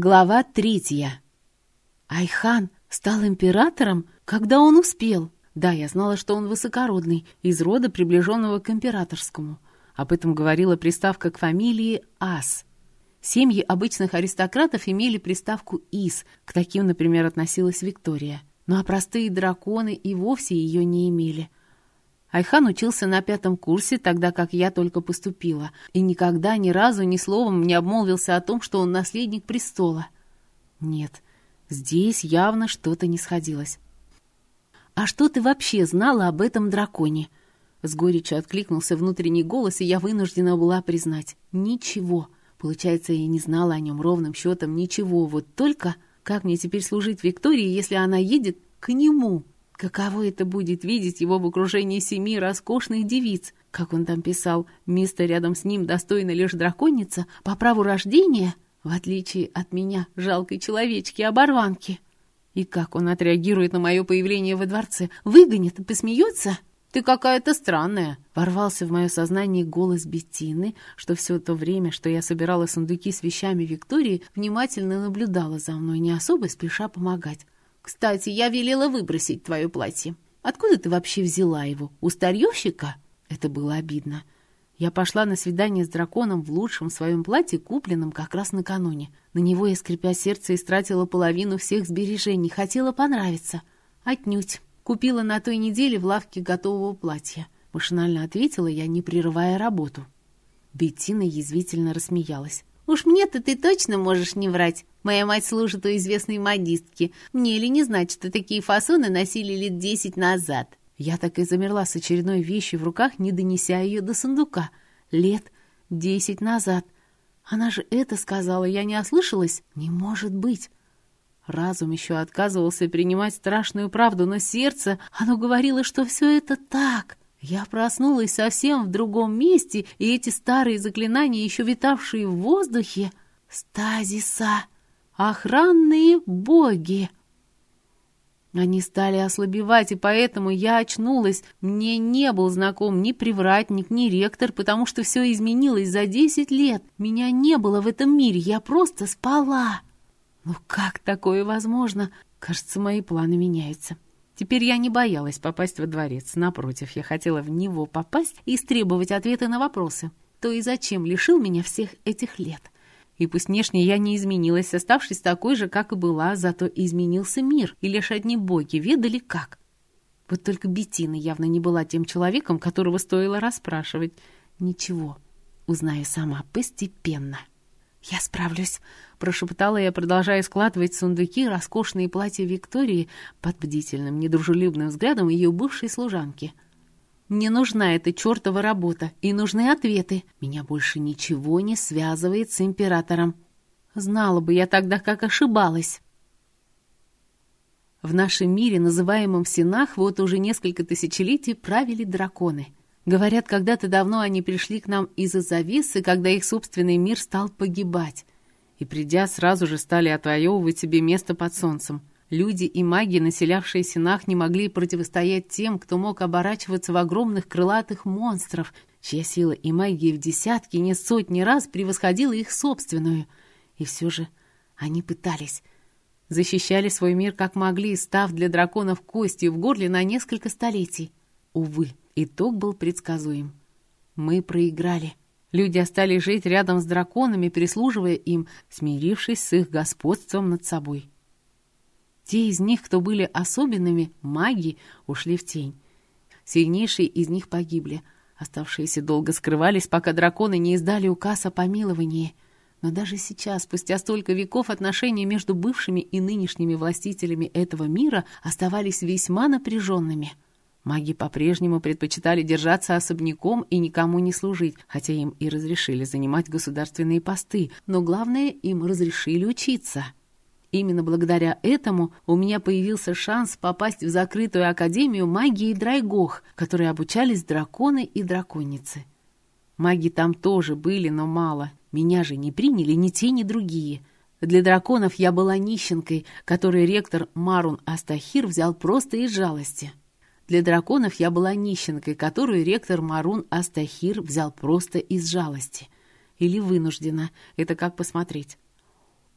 Глава третья. Айхан стал императором, когда он успел. Да, я знала, что он высокородный, из рода, приближенного к императорскому. Об этом говорила приставка к фамилии Ас. Семьи обычных аристократов имели приставку «ис», к таким, например, относилась Виктория. Ну а простые драконы и вовсе ее не имели. Айхан учился на пятом курсе, тогда как я только поступила, и никогда ни разу ни словом не обмолвился о том, что он наследник престола. Нет, здесь явно что-то не сходилось. «А что ты вообще знала об этом драконе?» С горечью откликнулся внутренний голос, и я вынуждена была признать. «Ничего. Получается, я не знала о нем ровным счетом ничего. Вот только как мне теперь служить Виктории, если она едет к нему?» Каково это будет видеть его в окружении семи роскошных девиц? Как он там писал, место рядом с ним достойна лишь драконица по праву рождения, в отличие от меня, жалкой человечки-оборванки. И как он отреагирует на мое появление во дворце? Выгонит и посмеется? «Ты какая-то странная!» — ворвался в мое сознание голос Беттины, что все то время, что я собирала сундуки с вещами Виктории, внимательно наблюдала за мной, не особо спеша помогать. Кстати, я велела выбросить твое платье. Откуда ты вообще взяла его? У старьевщика? Это было обидно. Я пошла на свидание с драконом в лучшем своем платье, купленном как раз накануне. На него я, скрипя сердце, истратила половину всех сбережений. Хотела понравиться. Отнюдь. Купила на той неделе в лавке готового платья. Машинально ответила я, не прерывая работу. Беттина язвительно рассмеялась. «Уж мне-то ты точно можешь не врать. Моя мать служит у известной модистки. Мне ли не знать, что такие фасоны носили лет десять назад?» Я так и замерла с очередной вещью в руках, не донеся ее до сундука. Лет десять назад. Она же это сказала, я не ослышалась? Не может быть. Разум еще отказывался принимать страшную правду, но сердце, оно говорило, что все это так. Я проснулась совсем в другом месте, и эти старые заклинания, еще витавшие в воздухе, стазиса, охранные боги. Они стали ослабевать, и поэтому я очнулась. Мне не был знаком ни привратник, ни ректор, потому что все изменилось за десять лет. Меня не было в этом мире, я просто спала. Ну как такое возможно? Кажется, мои планы меняются. Теперь я не боялась попасть во дворец. Напротив, я хотела в него попасть и истребовать ответы на вопросы. То и зачем лишил меня всех этих лет? И пусть внешне я не изменилась, оставшись такой же, как и была, зато изменился мир, и лишь одни боги ведали как. Вот только Бетина явно не была тем человеком, которого стоило расспрашивать. Ничего, узнаю сама постепенно. «Я справлюсь», — прошептала я, продолжая складывать сундуки роскошные платья Виктории под бдительным, недружелюбным взглядом ее бывшей служанки. «Мне нужна эта чертова работа, и нужны ответы. Меня больше ничего не связывает с императором. Знала бы я тогда, как ошибалась». В нашем мире, называемом Синах, вот уже несколько тысячелетий правили драконы — Говорят, когда-то давно они пришли к нам из-за завесы, когда их собственный мир стал погибать. И, придя, сразу же стали отвоевывать себе место под солнцем. Люди и маги, населявшие Синах, не могли противостоять тем, кто мог оборачиваться в огромных крылатых монстров, чья сила и магия в десятки, не сотни раз превосходила их собственную. И все же они пытались. Защищали свой мир как могли, став для драконов костью в горле на несколько столетий. Увы, Итог был предсказуем. Мы проиграли. Люди остались жить рядом с драконами, прислуживая им, смирившись с их господством над собой. Те из них, кто были особенными, маги, ушли в тень. Сильнейшие из них погибли. Оставшиеся долго скрывались, пока драконы не издали указ о помиловании. Но даже сейчас, спустя столько веков, отношения между бывшими и нынешними властителями этого мира оставались весьма напряженными — Маги по-прежнему предпочитали держаться особняком и никому не служить, хотя им и разрешили занимать государственные посты, но главное, им разрешили учиться. Именно благодаря этому у меня появился шанс попасть в закрытую академию магии Драйгох, которые обучались драконы и драконицы. Маги там тоже были, но мало. Меня же не приняли ни те, ни другие. Для драконов я была нищенкой, которую ректор Марун Астахир взял просто из жалости. Для драконов я была нищенкой, которую ректор Марун Астахир взял просто из жалости. Или вынуждена, это как посмотреть.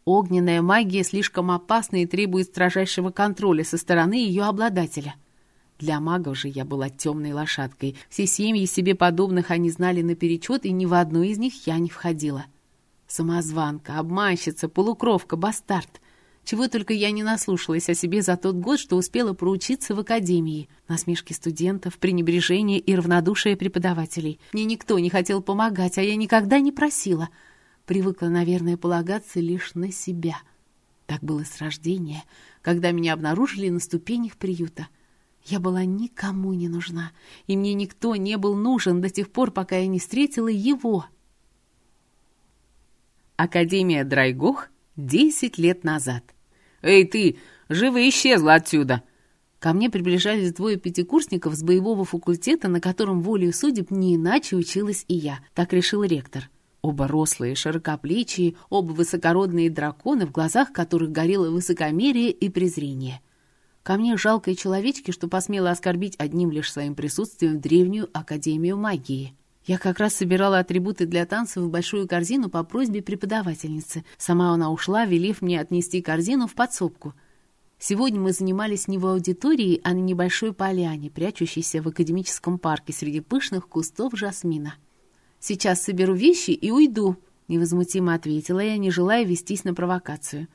Огненная магия слишком опасна и требует строжайшего контроля со стороны ее обладателя. Для магов же я была темной лошадкой. Все семьи себе подобных они знали наперечет, и ни в одну из них я не входила. Самозванка, обманщица, полукровка, бастард. Чего только я не наслушалась о себе за тот год, что успела проучиться в академии. Насмешки студентов, пренебрежение и равнодушие преподавателей. Мне никто не хотел помогать, а я никогда не просила — Привыкла, наверное, полагаться лишь на себя. Так было с рождения, когда меня обнаружили на ступенях приюта. Я была никому не нужна, и мне никто не был нужен до тех пор, пока я не встретила его. Академия Драйгох десять лет назад. «Эй, ты! Живо исчезла отсюда!» Ко мне приближались двое пятикурсников с боевого факультета, на котором волею судеб не иначе училась и я. Так решил ректор. Оба рослые, широкоплечие, оба высокородные драконы, в глазах которых горело высокомерие и презрение. Ко мне жалкой человечки, что посмела оскорбить одним лишь своим присутствием древнюю Академию магии. Я как раз собирала атрибуты для танцев в большую корзину по просьбе преподавательницы. Сама она ушла, велев мне отнести корзину в подсобку. Сегодня мы занимались не в аудитории, а на небольшой поляне, прячущейся в академическом парке среди пышных кустов жасмина. Сейчас соберу вещи и уйду», — невозмутимо ответила я, не желая вестись на провокацию.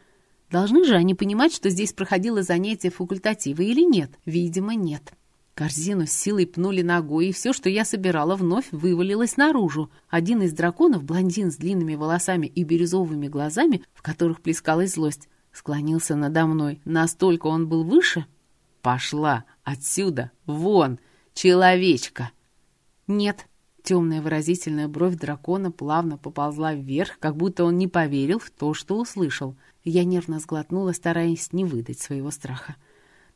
«Должны же они понимать, что здесь проходило занятие факультатива или нет? Видимо, нет». Корзину с силой пнули ногой, и все, что я собирала, вновь вывалилось наружу. Один из драконов, блондин с длинными волосами и бирюзовыми глазами, в которых плескалась злость, склонился надо мной. Настолько он был выше. «Пошла! Отсюда! Вон! Человечка!» «Нет!» Темная выразительная бровь дракона плавно поползла вверх, как будто он не поверил в то, что услышал. Я нервно сглотнула, стараясь не выдать своего страха.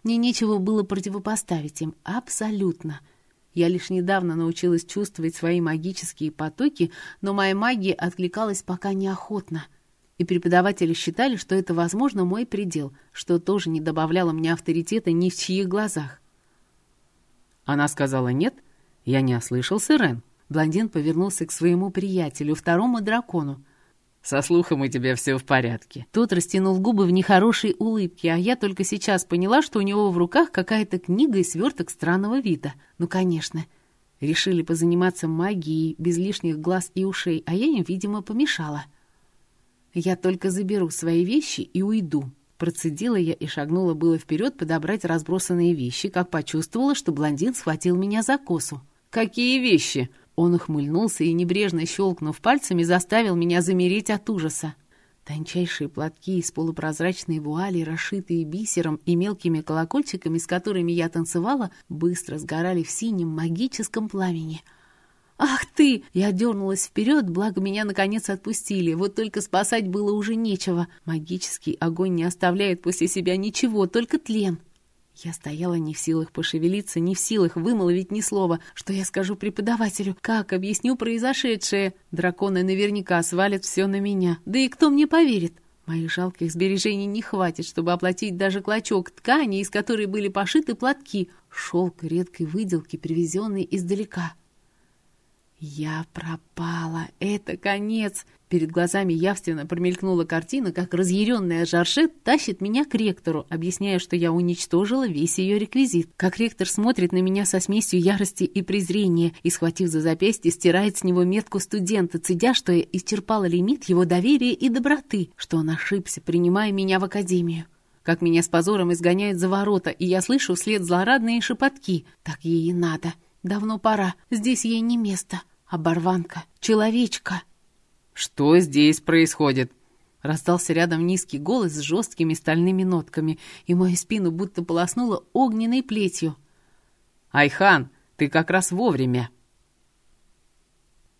Мне нечего было противопоставить им, абсолютно. Я лишь недавно научилась чувствовать свои магические потоки, но моя магия откликалась пока неохотно. И преподаватели считали, что это, возможно, мой предел, что тоже не добавляло мне авторитета ни в чьих глазах. Она сказала «нет», я не ослышался, Рен. Блондин повернулся к своему приятелю, второму дракону. «Со слухом у тебя все в порядке». Тот растянул губы в нехорошей улыбке, а я только сейчас поняла, что у него в руках какая-то книга и сверток странного вида. Ну, конечно. Решили позаниматься магией без лишних глаз и ушей, а я им, видимо, помешала. «Я только заберу свои вещи и уйду», Процедила я и шагнула было вперед подобрать разбросанные вещи, как почувствовала, что блондин схватил меня за косу. «Какие вещи?» Он ухмыльнулся и, небрежно щелкнув пальцами, заставил меня замереть от ужаса. Тончайшие платки из полупрозрачной вуали, расшитые бисером и мелкими колокольчиками, с которыми я танцевала, быстро сгорали в синем магическом пламени. «Ах ты!» Я дернулась вперед, благо меня наконец отпустили. Вот только спасать было уже нечего. Магический огонь не оставляет после себя ничего, только тлен. Я стояла не в силах пошевелиться, не в силах вымолвить ни слова. Что я скажу преподавателю? Как объясню произошедшее? Драконы наверняка свалят все на меня. Да и кто мне поверит? Моих жалких сбережений не хватит, чтобы оплатить даже клочок ткани, из которой были пошиты платки, шелк редкой выделки, привезенный издалека. Я пропала. Это конец. Перед глазами явственно промелькнула картина, как разъяренная Жаршет тащит меня к ректору, объясняя, что я уничтожила весь ее реквизит. Как ректор смотрит на меня со смесью ярости и презрения и, схватив за запястье, стирает с него метку студента, цедя, что я исчерпала лимит его доверия и доброты, что он ошибся, принимая меня в академию. Как меня с позором изгоняют за ворота, и я слышу вслед злорадные шепотки. Так ей и надо. Давно пора. Здесь ей не место. Оборванка, человечка. Что здесь происходит? Раздался рядом низкий голос с жесткими стальными нотками, и мою спину будто полоснуло огненной плетью. «Айхан, ты как раз вовремя!»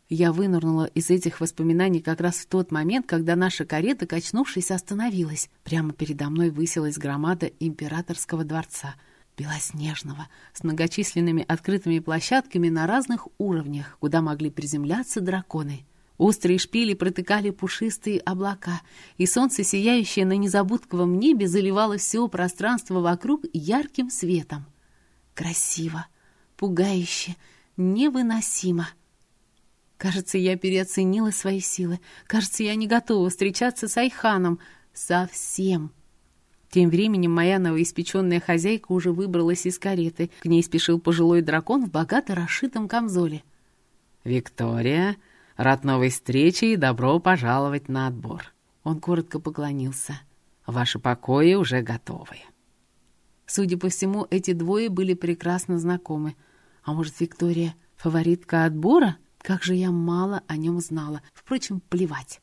Я вынырнула из этих воспоминаний как раз в тот момент, когда наша карета, качнувшись, остановилась. Прямо передо мной высилась громада императорского дворца — белоснежного, с многочисленными открытыми площадками на разных уровнях, куда могли приземляться драконы. Острые шпили протыкали пушистые облака, и солнце, сияющее на незабудковом небе, заливало все пространство вокруг ярким светом. Красиво, пугающе, невыносимо. Кажется, я переоценила свои силы. Кажется, я не готова встречаться с Айханом. Совсем. Тем временем моя новоиспеченная хозяйка уже выбралась из кареты. К ней спешил пожилой дракон в богато расшитом камзоле. «Виктория, рад новой встрече и добро пожаловать на отбор». Он коротко поклонился. «Ваши покои уже готовы». Судя по всему, эти двое были прекрасно знакомы. А может, Виктория — фаворитка отбора? Как же я мало о нем знала. Впрочем, плевать.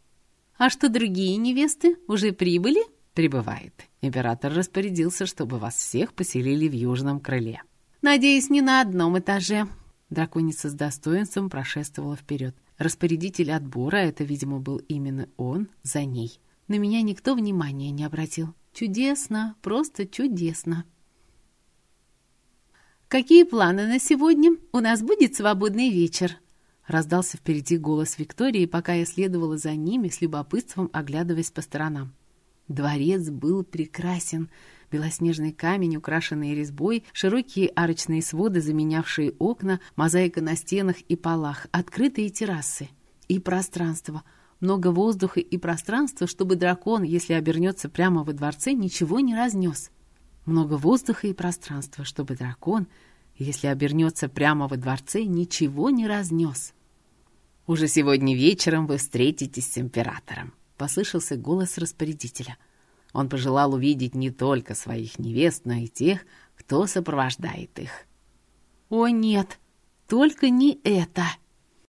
«А что, другие невесты уже прибыли?» «Прибывает. Император распорядился, чтобы вас всех поселили в южном крыле». «Надеюсь, не на одном этаже». Драконица с достоинством прошествовала вперед. Распорядитель отбора, это, видимо, был именно он, за ней. На меня никто внимания не обратил. Чудесно, просто чудесно. «Какие планы на сегодня? У нас будет свободный вечер», Раздался впереди голос Виктории, пока я следовала за ними, с любопытством оглядываясь по сторонам. Дворец был прекрасен. Белоснежный камень, украшенный резьбой, широкие арочные своды, заменявшие окна, мозаика на стенах и полах, открытые террасы. И пространство. Много воздуха и пространства, чтобы дракон, если обернется прямо во дворце, ничего не разнес. Много воздуха и пространства, чтобы дракон, если обернется прямо во дворце, ничего не разнес. «Уже сегодня вечером вы встретитесь с императором», — послышался голос распорядителя. Он пожелал увидеть не только своих невест, но и тех, кто сопровождает их. «О нет, только не это!»